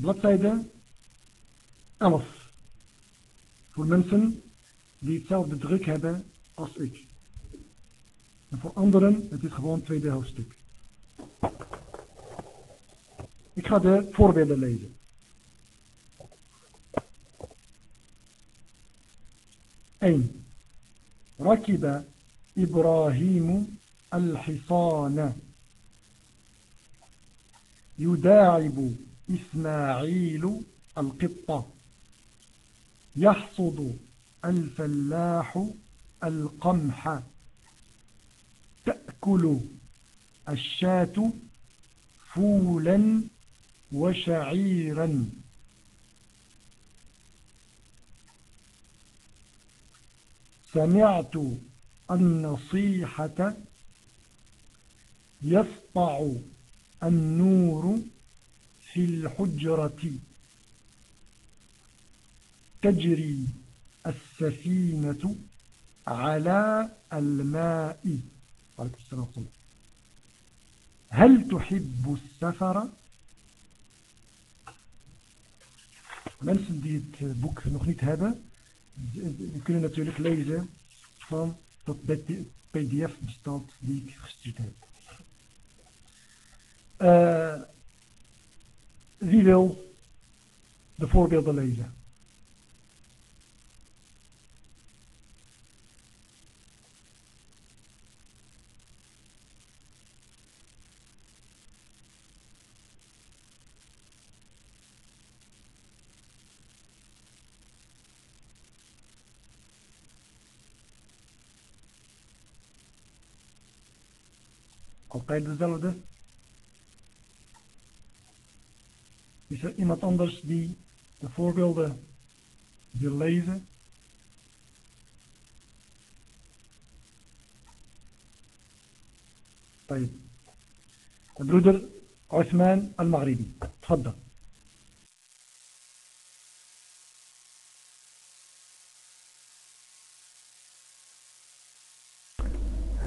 bladzijde 11. Voor mensen die hetzelfde druk hebben als ik. En voor anderen, het is gewoon het tweede hoofdstuk. Ik ga de voorbeelden lezen. Eén. ركب إبراهيم الحصان يداعب إسماعيل القطة. يحصد الفلاح القمح. تأكل الشاة فولا وشعيرا. سمعت النصيحة يسطع النور في الحجرة تجري السفينة على الماء هل تحب السفر؟ Mensen die het boek nog niet hebben, die kunnen natuurlijk lezen van dat pdf bestand die ik gestuurd heb. Uh, wie wil de voorbeelden lezen? Altijd dezelfde. Is er iemand anders die de voorbeelden wil lezen? طيب البرودر عثمان المغربي تفضل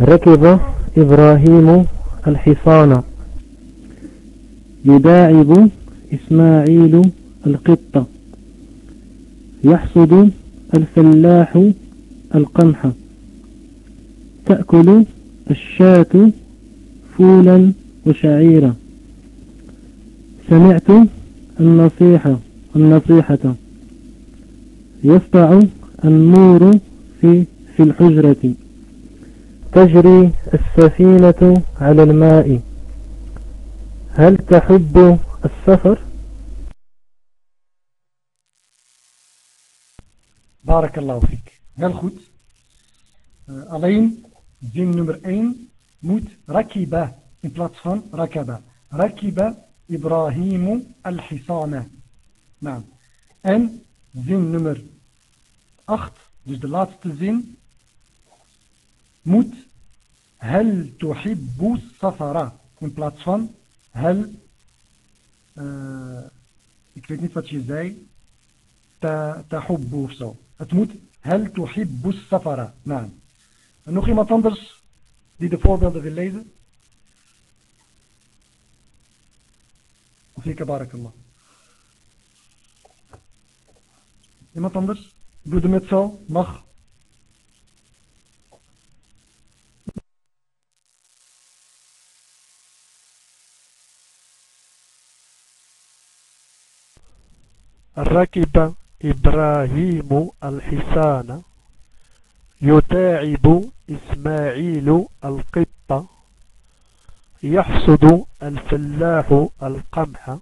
ركب إبراهيم الحصان. يداعب إسماعيل القطة. يحصد الفلاح القمح. تأكل الشاة فولا وشعيرا. سمعت النصيحة النصيحة. يسطع النور في في الحجرة. تجري السفينة على الماء. هل تحب السفر. بارك الله فيك. هل آه، خد ألين زين نمبر أين موت ركبة في plaats van ركبة. ركبة إبراهيم الحصانة. نعم. أن زين نمبر أخت dus de laatste zin هل تحب السفر؟ في plaats van هل uh, ik weet niet wat je zei. Ta, tahubbu of zo. Het moet hel tuhibbu safara. Nou. en nog iemand anders die de voorbeelden wil lezen? Fika barakallah. Iemand anders? Doe de met zo. Mag ركب إبراهيم الحصان يتاعب إسماعيل القطة يحصد الفلاح القمح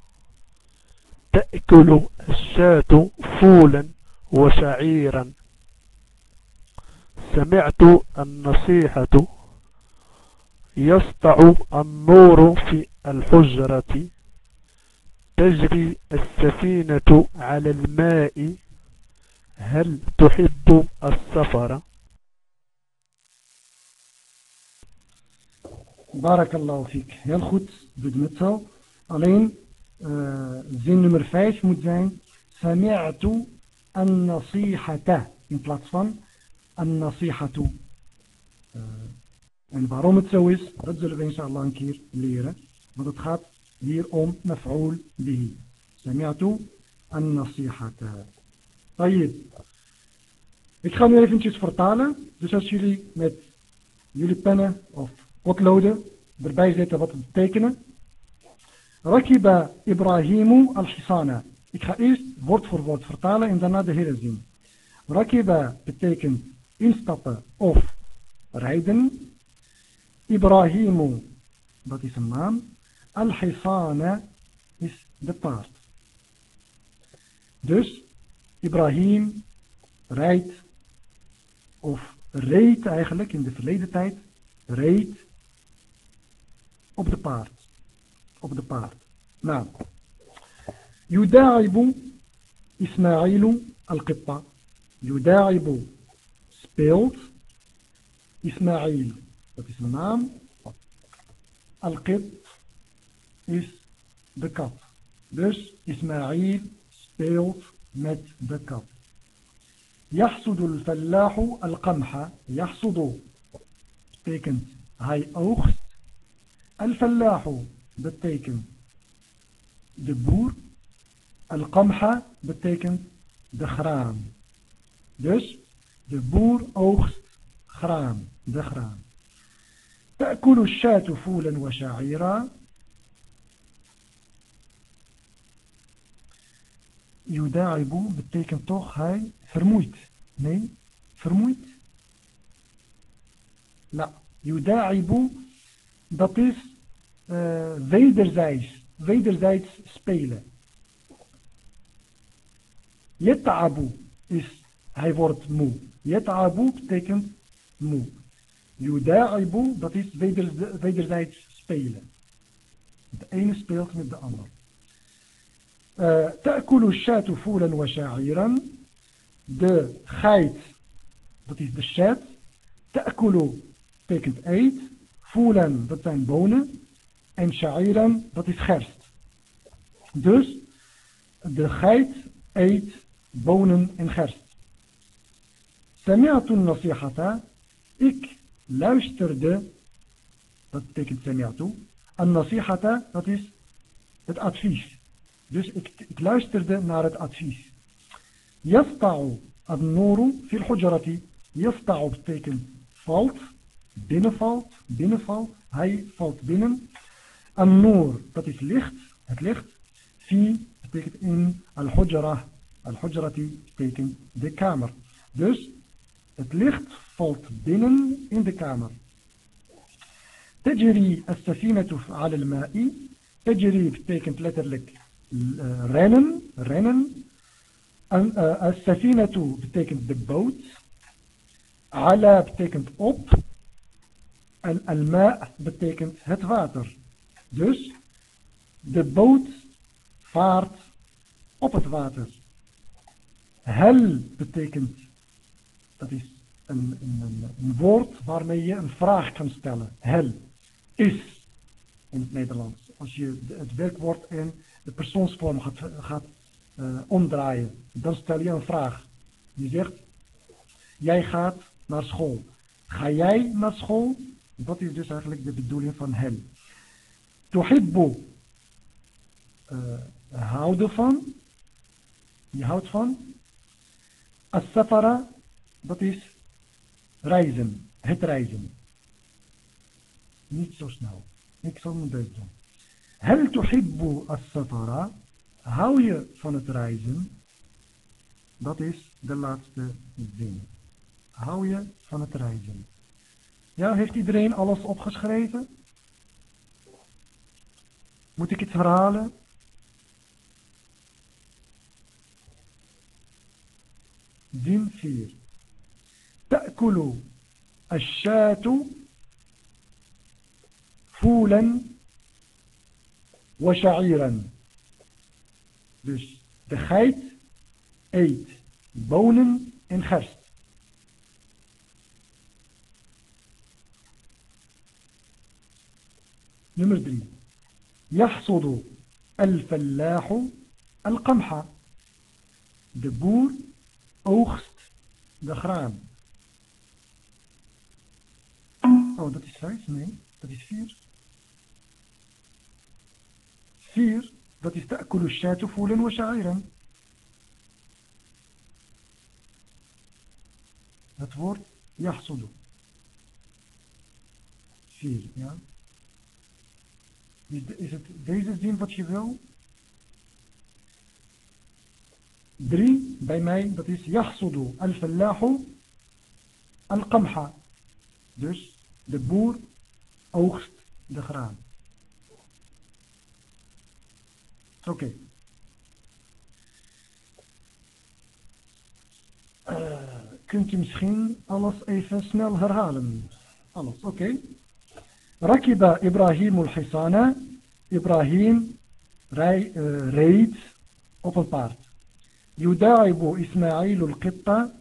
تأكل الشاة فولا وشعيرا سمعت النصيحة يسطع النور في الحجرة تجري السفينة على الماء هل تحب السفر بارك الله فيك heel goed doet met zo alleen uh, zin nummer 5 moet zijn سمعت النصيحة in plaats van النصيحة uh, en waarom het zo is dat zullen we inshallah een keer leren want het gaat hier om maf'ul bihi. سمعت النصيحة طيب Ik ga nu eventjes vertalen. Dus als jullie met jullie pennen of potloden erbij zetten wat het betekenen. Rakiba Ibrahimu al-Hisana. Ik ga eerst woord voor woord vertalen en daarna de hele zin. Rakiba betekent instappen of rijden. Ibrahimu, dat is een naam. Al-Hisana is de paard. Dus Ibrahim rijdt, of reed eigenlijk in de verleden tijd, reed op de paard. Op de paard. Nou, Yuda'ibu Ismailu al-Qibba Yuda'ibu speelt Ismail, dat is de naam. Al-Qitta is de kat dus Ismail speelt met de kat يحصد الفلاح القمح يحصد betekent hij oogst الفلاح betekent de boer Al-Qamha betekent de graan. Dus de boer oogst graan, de graan. تأكل الشاة فولا وشعيرا Yuda'ibu betekent toch hij vermoeit. Nee, vermoeit. Nou, Yuda'ibu, dat is uh, wederzijds, wederzijds spelen. Yeta'abu is, hij wordt moe. Yeta'abu betekent moe. Yuda'ibu, dat is weder, wederzijds spelen. De ene speelt met de ander uh, shatu fulan wa sha'iran. De geit, dat is de shat. Ta'kulu betekent eet. Fulan, dat zijn bonen. En sha'iran, dat is gerst. Dus de geit eet bonen en gerst. Sami'atun nasihata. Ik luisterde, dat betekent sami'atu. An nasihata, dat is het advies. dus ik, ik luisterde naar het advies. Yasta'u ad-nuru fil hujrati. Yasta'u betekent valt, binnenvalt, binnenvalt. Hij valt binnen. An-nur, dat is licht, het licht. Fi betekent in al-hujra. Al-hujrati betekent de kamer. Dus het licht valt binnen in de kamer. تجري السفينة على الماء تجري betekent letterlijk rennen, rennen. En uh, betekent de boot. Ala betekent op. En al-ma betekent het water. Dus de boot vaart op het water. Hel betekent, dat is een, een, een woord waarmee je een vraag kan stellen. Hel is in het Nederlands. Als je het werkwoord in de persoonsvorm gaat, gaat uh, omdraaien, dan stel je een vraag. Je zegt, jij gaat naar school. Ga jij naar school? Dat is dus eigenlijk de bedoeling van hem. Tuhibbu, uh, houden van. Je houdt van. As-safara, dat is reizen, het reizen. Niet zo snel. Ik zal mijn best doen. Hel tuhibbu as-safara? Hou je van het reizen? Dat is de laatste zin. Hou je van het reizen? Ja, heeft iedereen alles opgeschreven? Moet ik iets herhalen? Zin 4. تأكل الشاة فولا وشعيرا Dus de geit eet bonen en gerst. Nummer 3. يحصد الفلاح القمح. De boer oogst de graan. Oh, dat is 5? Nee, dat is 4. Vier, dat is de shatu voelen wa sha'iran. Het woord yahsudu. Sier, ja. Dus is, het deze zin wat je wil? Drie, bij mij, dat is yahsudu. Al-fallahu, al-qamha. Dus de boer oogst de graan. أوكي uh, كنت مسخين خلاص أيفا سنال هرهالم. خلاص أوكي ركب إبراهيم الحصان. إبراهيم راي uh, ريد اوبن بارت. يداعب إسماعيل القطة.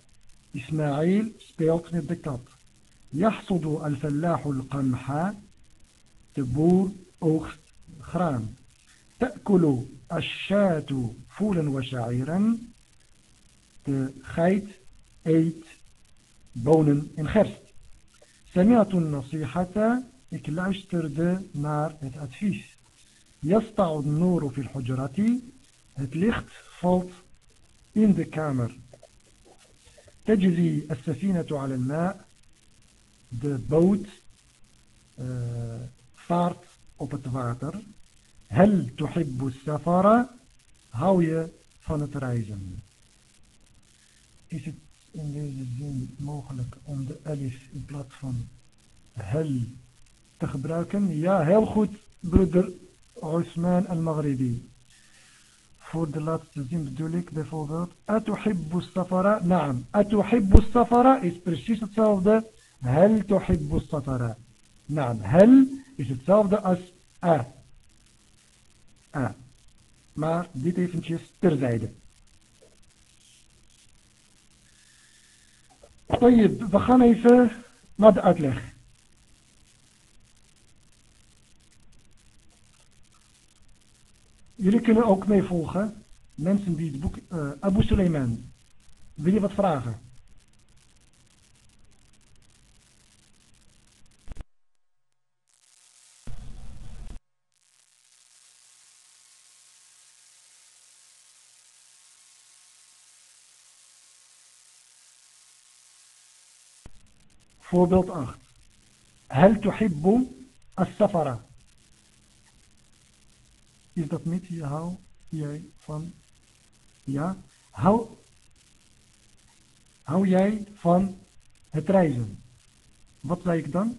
إسماعيل سبيلت ميد كات يحصد الفلاح القمح. تبور أوخت خرام. تأكل الشاة فولا وشعيرا de geit eet bonen en gerst. سمعت النصيحة ik luisterde naar het advies. يسطع النور في الحجرة het licht valt in de kamer. تجري السفينة على الماء de boot uh, vaart op het water. هل تحب السفر hou je van het reizen is het in deze zin mogelijk om de alif in plaats van hel te gebruiken ja heel goed broeder Osman al-Maghribi voor de laatste zin bedoel ik bijvoorbeeld atuhibbu safara naam atuhibbu safara is precies hetzelfde hel tuhibbu safara naam hel is hetzelfde als a A. Maar dit eventjes terzijde. We gaan even naar de uitleg. Jullie kunnen ook meevolgen. Mensen die het boek... Uh, Abu Suleiman. Wil je wat vragen? Voorbeeld 8. Hel tuhibbu as-safara. Is dat niet? Hou jij van... Ja? Hou, hou jij van het reizen? Wat zei ik dan?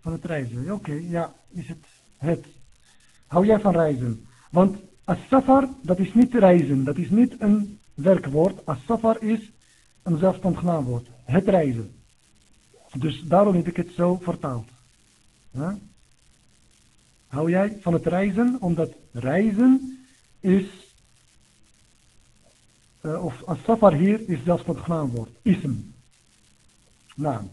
Van het reizen. Oké, ja, is het het. Hou jij van reizen? Want as-safar, dat is niet reizen. Dat is niet een werkwoord. As-safar is een zelfstandig naamwoord. Het reizen. Dus daarom heb ik het zo vertaald. Hou jij van het reizen? Omdat reizen is, uh, of as-safar hier is zelfstandig naamwoord. Ism. Naam.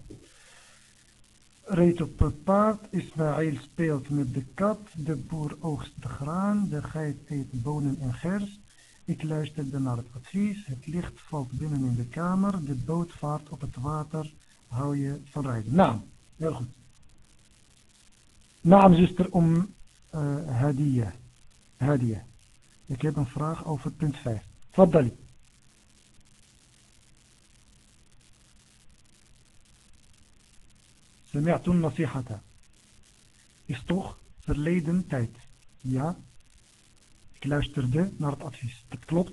Reed op het paard, Ismaël speelt met de kat, de boer oogst de graan, de geit eet bonen en gers, ik luisterde naar het advies. Het licht valt binnen in de kamer. De boot vaart op het water. Hou je van rijden. Naam. heel goed. Naam zuster om eh, uh, Hadia. Hadia. Ik heb een vraag over punt 5. Faddali. Sami'atun nasihata. Is toch verleden tijd. Ja. ik luisterde naar het advies. Dat klopt.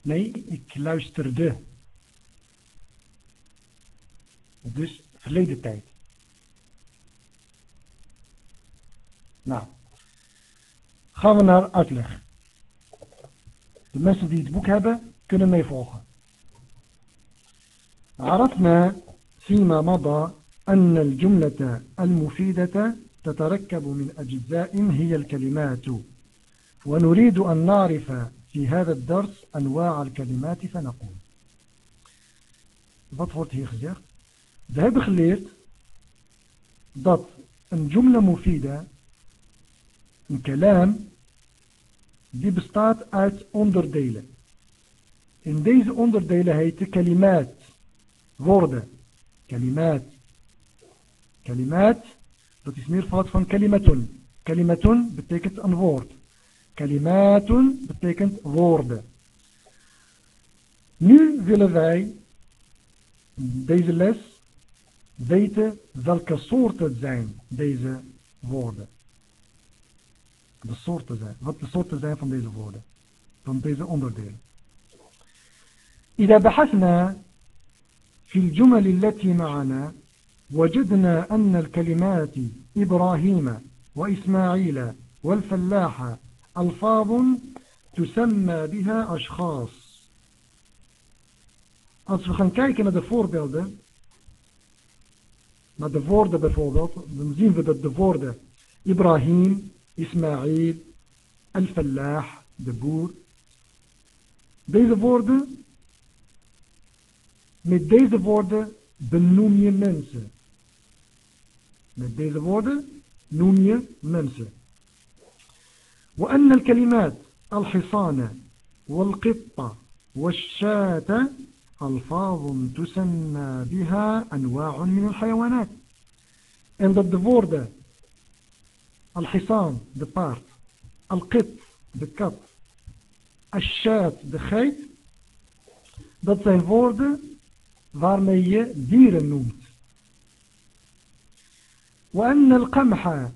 Nee, ik luisterde. Dus verleden tijd. Nou, gaan we naar uitleg. De mensen die het boek hebben, kunnen meevolgen. عرفنا فيما مضى أن الجملة المفيدة تتركب من أجزاء هي الكلمات ونريد أن نعرف في هذا الدرس أنواع الكلمات فنقول Wat wordt hier gezegd? We hebben geleerd dat een jumla mufida, een kalam, die bestaat uit onderdelen. in deze onderdelen heten kalimaat, woorden. Kalimaat. Kalimaat, dat is meervoud van kalimatun. Kalimatun betekent een woord. Kalimatun betekent woorden. Nu willen wij deze les weten welke soorten zijn deze woorden. De soorten zijn. Wat de soorten zijn van deze woorden. Van deze onderdelen. إذا بحثنا في الجمل التي معنا وجدنا أن الكلمات إبراهيم وإسماعيل والفلاح ألفاظ تسمى بها أشخاص Als we gaan kijken naar de voorbeelden, naar de woorden bijvoorbeeld, dan zien we dat de woorden Ibrahim, Ismail, Al-Fallah, de boer, deze woorden, met deze woorden benoem je mensen. Met deze woorden noem je mensen. وأن الكلمات الحصان والقطة والشاة ألفاظ تسمى بها أنواع من الحيوانات en dat de woorden الحصان de paard القط de kat الشاة de geit dat zijn woorden waarmee je dieren noemt وأن القمح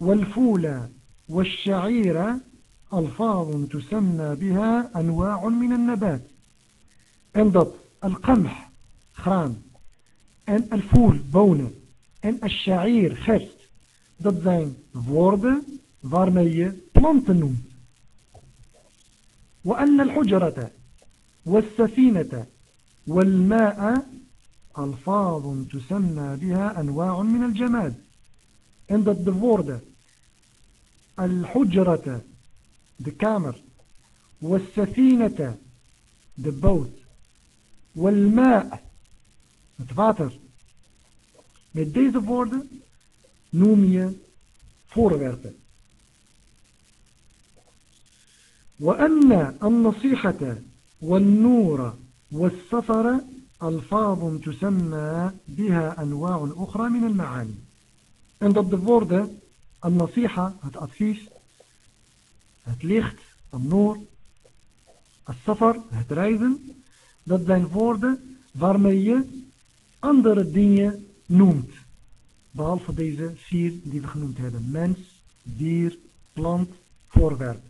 والفول والشعير ألفاظ تسمى بها أنواع من النبات. dat القمح graan en الفول bonen en الشعير gerst dat zijn woorden waarmee je planten noemt وأن الحجرة والسفينة والماء ألفاظ تسمى بها أنواع من الجماد. de woorden الحجرة de kamer والسفينة de boot والماء het water. Met deze woorden noem je voorwerpen. وأن النصيحة والنور والسفر ألفاظ تسمى بها أنواع أخرى من المعاني en dat de woorden النصيحة het advies het licht النور السفر het reizen dat zijn woorden waarmee je andere dingen noemt behalve deze vier die we genoemd hebben mens, dier, plant, voorwerp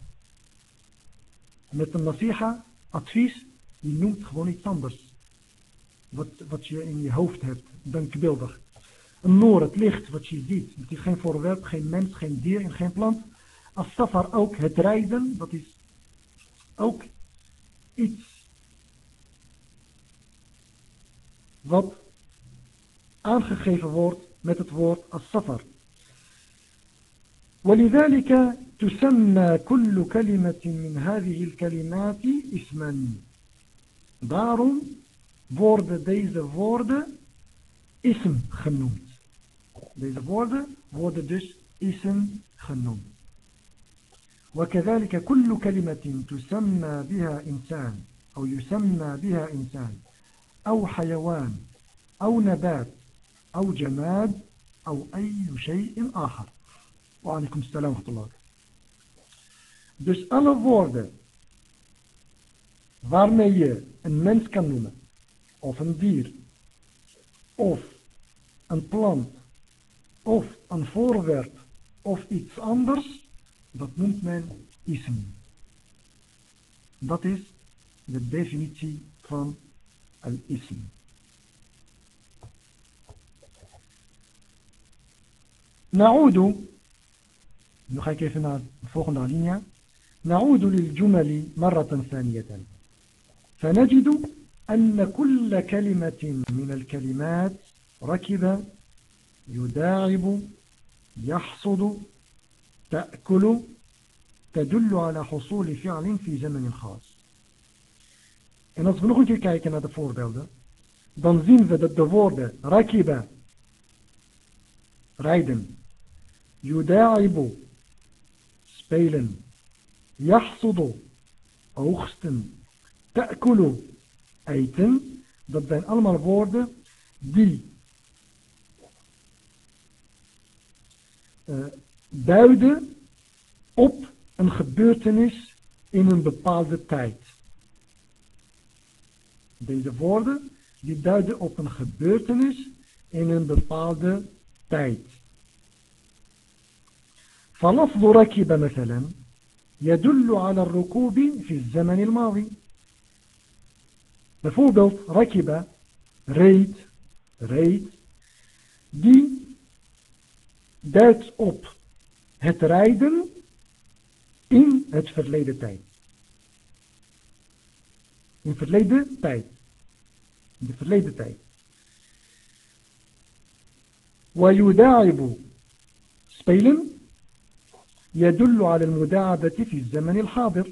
met een nasiha, advies je noemt gewoon iets anders wat, wat je in je hoofd hebt, denkbeeldig een noor, het licht wat je ziet. Het is geen voorwerp, geen mens, geen dier en geen plant. Als safar ook het rijden, dat is ook iets wat aangegeven wordt met het woord als safar. ولذلك تسمى كل كلمة من هذه الكلمات اسما daarom worden deze woorden ism genoemd. Deze woorden worden dus ism genoemd. وكذلك كل كلمة تسمى بها إنسان أو يسمى بها إنسان أو حيوان أو نبات أو جماد أو أي شيء آخر. وعليكم السلام ورحمة الله. Dus alle woorden waarmee je een mens kan noemen, of een dier, of een plant, of een voorwerp of iets anders, dat noemt men ism. Dat is de definitie van al-ism. نعود nu ga ik even naar de volgende alinea نعود للجمل مرة ثانية فنجد أن كل كلمة من الكلمات ركب يداعب يحصد تأكل تدل على حصول فعل في زمن خاص En als we nog een keer kijken naar de voorbeelden, dan zien we dat de woorden rakiba, rijden, yudaibu, spelen, yahsudu, oogsten, ta'kulu, eten. Dat zijn allemaal woorden die uh, duiden op een gebeurtenis in een bepaalde tijd. Deze woorden die duiden op een gebeurtenis in een bepaalde tijd. فلفظ ركب مثلا يدل على الركوب في الزمن الماضي bijvoorbeeld rakiba reed reed die duidt op het rijden in het verleden tijd in verleden tijd in de verleden tijd ويداعب spelen يدل على المداعبة في الزمن الحاضر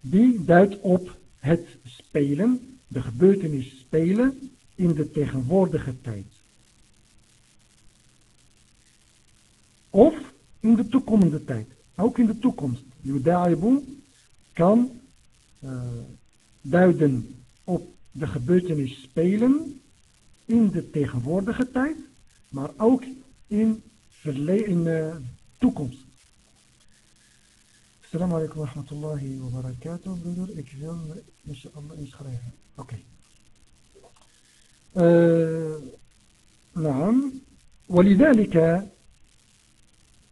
die duidt op het spelen, de gebeurtenis spelen in de tegenwoordige tijd. Of in de toekomende tijd. Ook in de toekomst. Yudaibu kan uh, duiden op de gebeurtenis spelen in de tegenwoordige tijd, maar ook in, in uh, toekomst. Alaikum wa rahmatullahi wa barakatuh. Broeder, ik wil inshallah inschrijven. Oké. نعم ولذلك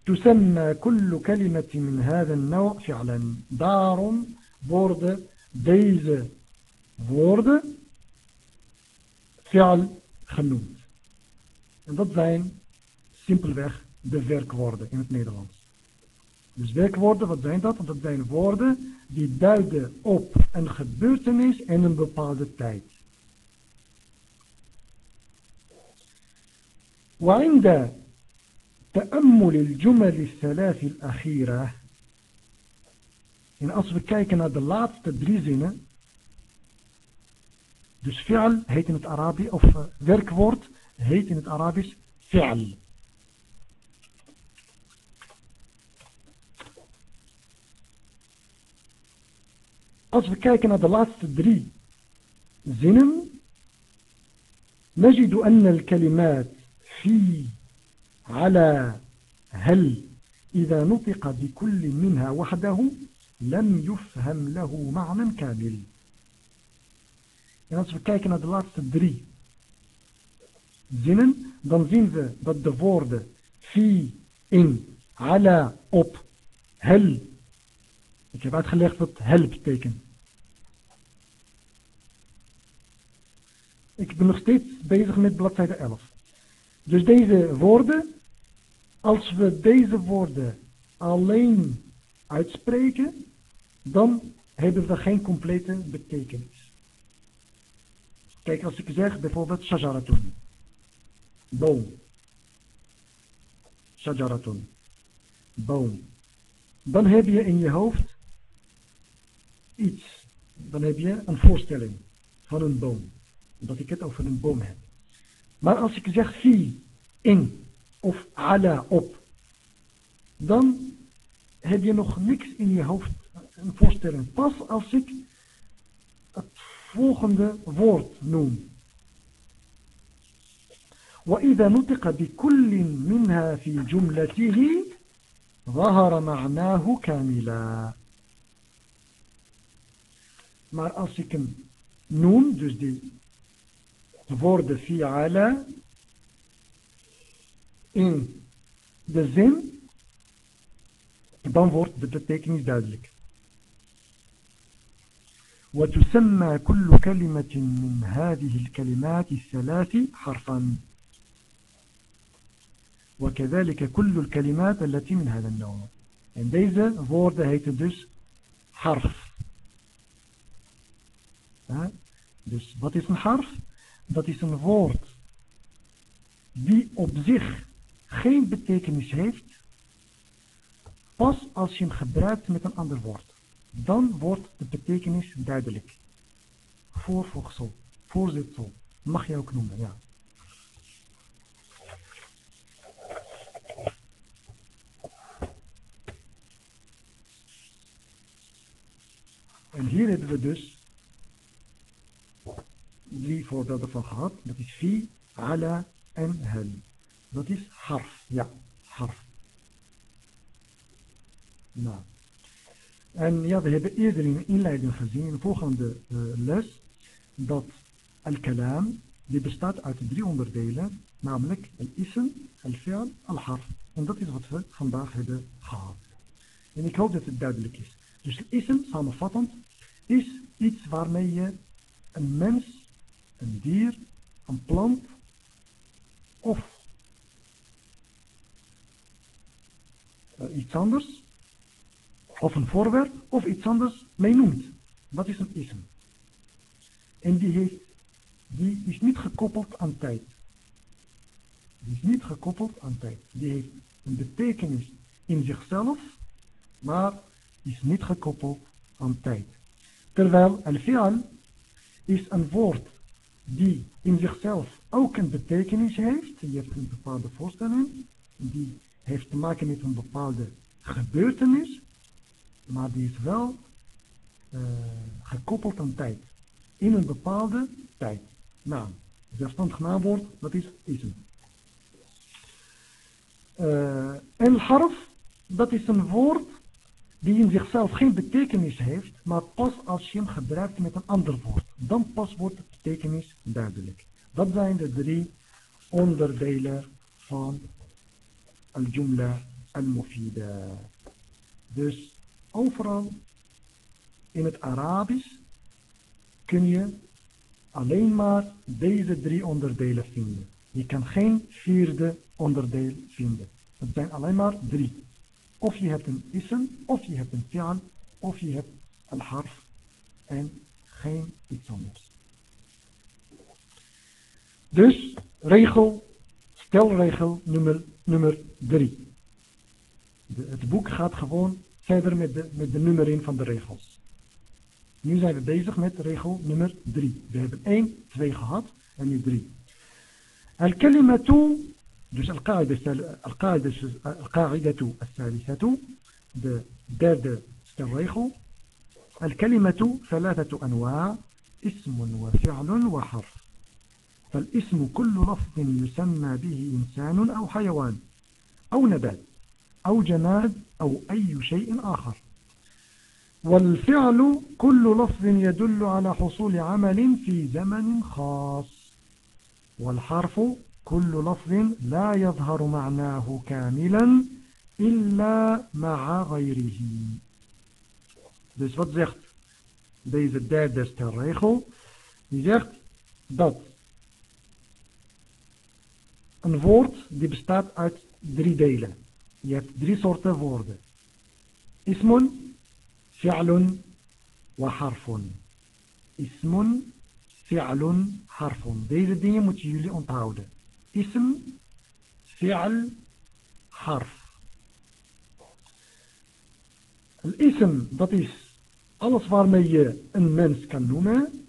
تسمى كل كلمة من هذا النوع فعلا daarom worden deze woorden fi'al genoemd en dat zijn simpelweg de werkwoorden in het Nederlands Dus werkwoorden, wat zijn dat? Dat zijn woorden die duiden op een gebeurtenis in een bepaalde tijd. وعند تأمل الجمل الثلاث الأخيرة en als we kijken naar de laatste drie zinnen dus fi'al heet in het Arabisch of uh, werkwoord heet in het Arabisch fi'al Als we kijken naar de laatste drie zinnen, نجد أن الكلمات في على هل إذا نطق بكل منها وحده لم يفهم له معنى كامل En als we kijken naar de laatste drie zinnen, dan zien we dat de woorden fi, in, ala, op, hel. Ik heb uitgelegd wat hel betekent. Ik ben nog steeds bezig met bladzijde 11. Dus deze woorden, als we deze woorden alleen uitspreken, dan hebben we geen complete betekenis. Kijk, als ik zeg bijvoorbeeld shajaratun, boom. Shajaratun, boom. Dan heb je in je hoofd iets. Dan heb je een voorstelling van een boom dat ik het over een boom heb. Maar als ik zeg fi, in of ala, op, dan heb je nog niks in je hoofd, een voorstelling. Pas als ik het volgende woord noem. وإذا نطق بكل منها في جملته ظهر معناه كاملا maar als ik hem noem, dus die woorden fi'ala in de zin, dan wordt de betekenis duidelijk. وتسمى كل كلمة من هذه الكلمات الثلاث حرفا وكذلك كل الكلمات التي من هذا النوع en deze woorden heten dus harf? Dus wat is een harf? dat is een woord die op zich geen betekenis heeft, pas als je hem gebruikt met een ander woord. Dan wordt de betekenis duidelijk. Voorvoegsel, voorzitsel, mag je ook noemen, ja. En hier hebben we dus drie voorbeelden van gehad. Dat is fi, ala en hel. Dat is harf. Ja, harf. Nou. En ja, we hebben eerder in de inleiding gezien, in de volgende uh, les, dat al-kalam, die bestaat uit drie onderdelen, namelijk al-ism, al-fi'al, al-harf. En dat is wat we vandaag hebben gehad. En ik hoop dat het duidelijk is. Dus ism, samenvattend, is iets waarmee je een mens, een dier, een plant of uh, iets anders, of een voorwerp of iets anders mee noemt. Dat is een ism. En die, heeft, die is niet gekoppeld aan tijd. Die is niet gekoppeld aan tijd. Die heeft een betekenis in zichzelf, maar is niet gekoppeld aan tijd. Terwijl al-fi'al is een woord die in zichzelf ook een betekenis heeft. Je hebt een bepaalde voorstelling. Die heeft te maken met een bepaalde gebeurtenis. Maar die is wel uh, gekoppeld aan tijd. In een bepaalde tijd. Nou, zelfstandig naamwoord, dat is ism. Uh, en harf, dat is een woord die in zichzelf geen betekenis heeft, maar pas als je hem gebruikt met een ander woord. Dan pas wordt de betekenis duidelijk. Dat zijn de drie onderdelen van al-jumla al-mufida. Dus overal in het Arabisch kun je alleen maar deze drie onderdelen vinden. Je kan geen vierde onderdeel vinden. Het zijn alleen maar drie. Of je hebt een ism, of je hebt een fi'al, of je hebt een harf en geen iets anders. Dus regel, stelregel nummer, nummer drie. Het boek gaat gewoon verder met de, met de nummering van de regels. Nu zijn we bezig met regel nummer 3. We hebben 1, 2 gehad en nu 3. Al-kalimatu, dus al-qaidatu al-salisatu, de derde stelregel. Al-kalimatu, thalathatu anwa, ismun wa fi'lun wa harf. فالاسم كل لفظ يسمى به إنسان أو حيوان أو نبات أو جماد أو أي شيء آخر. والفعل كل لفظ يدل على حصول عمل في زمن خاص. والحرف كل لفظ لا يظهر معناه كاملا إلا مع غيره. Dus wat zegt deze derde stelregel? Die zegt dat een woord die bestaat uit drie delen. Je hebt drie soorten woorden. Ismun, fi'lun wa harfun. Ismun, fi'lun, harfun. Deze dingen moeten jullie onthouden. Ism, fi'l, harf. Al-ism, dat is alles waarmee je een mens kan noemen.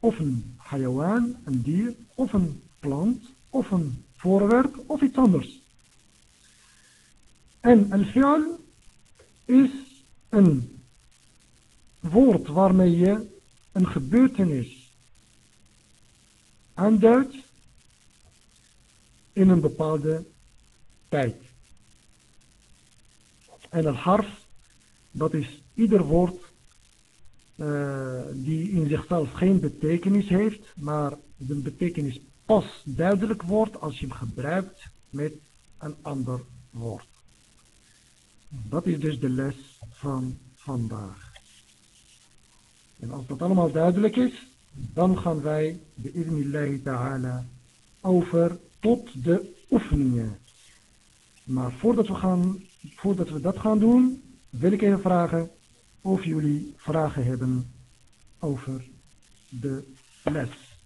Of een hayawan, een dier, of een plant, of een voorwerp of iets anders en al-fi'al is een woord waarmee je een gebeurtenis aanduidt in een bepaalde tijd. En het harf, dat is ieder woord uh, die in zichzelf geen betekenis heeft, maar de betekenis pas duidelijk wordt als je hem gebruikt met een ander woord. Dat is dus de les van vandaag. En als dat allemaal duidelijk is, dan gaan wij de idnillahi ta'ala over tot de oefeningen. Maar voordat we, gaan, voordat we dat gaan doen, wil ik even vragen of jullie vragen hebben over de les.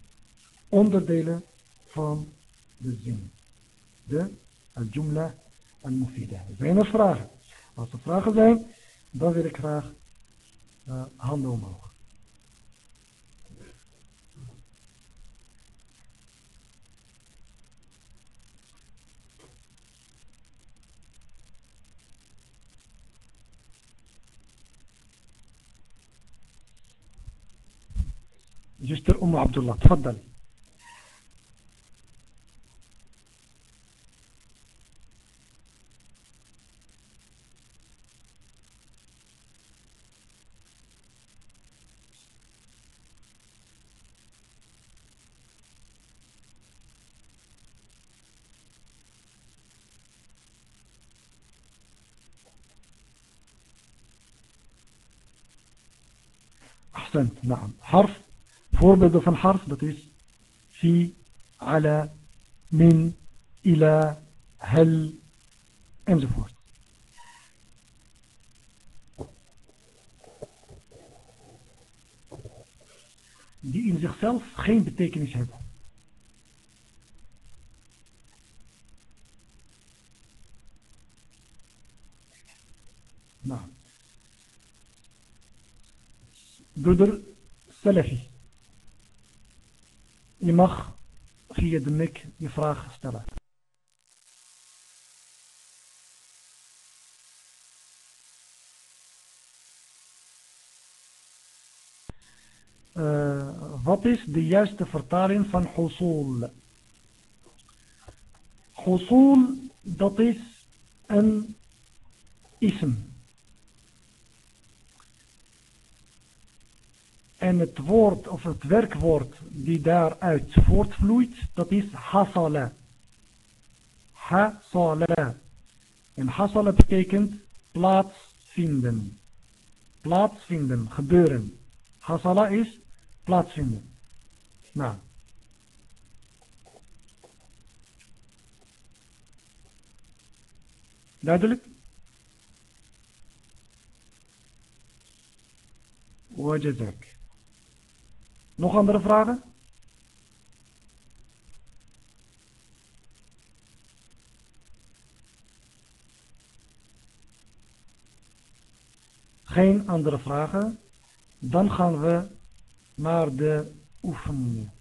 Onderdelen van de zin. De al-jumla al-mufida. Zijn er vragen? Als er vragen zijn, dan wil ik graag uh, handen omhoog. zuster Umm Abdullah. تفضل. أحسنت نعم حرف voorbeelden van harf dat is في على من إلى هل enzovoort die in zichzelf geen betekenis hebben Salafi. Je mag via de mic je vraag stellen. Uh, wat is de juiste vertaling van husul? Husul, dat is een ism. En het woord of het werkwoord die daaruit voortvloeit, dat is hasala. Hasala. En hasala betekent plaatsvinden. Plaatsvinden, gebeuren. Hasala is plaatsvinden. Nou. Duidelijk? وجزاك nog andere vragen? Geen andere vragen? Dan gaan we naar de oefeningen.